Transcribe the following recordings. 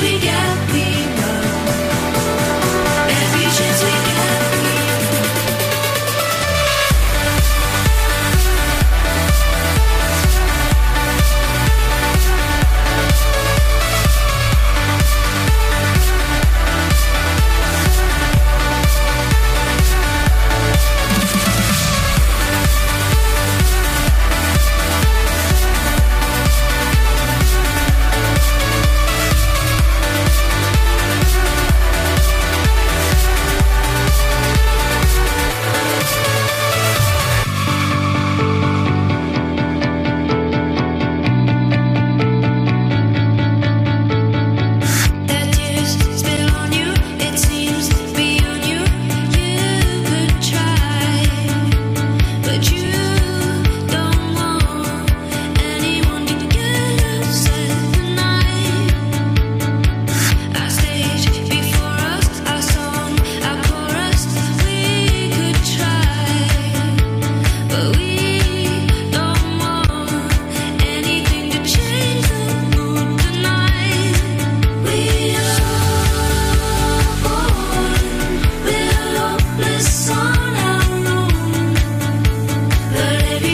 we got.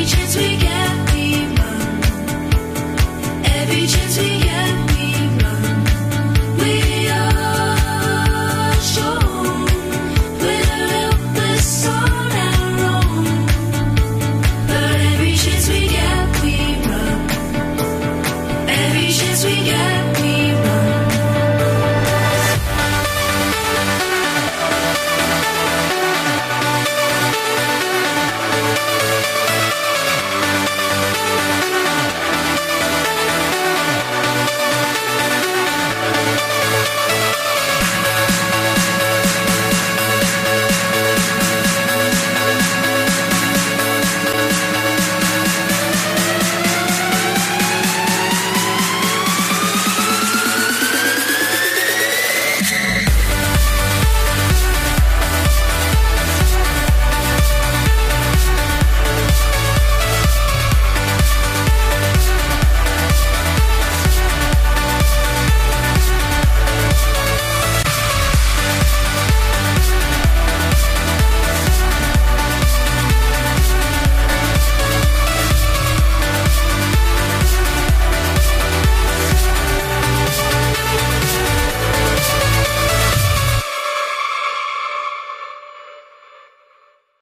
every we get.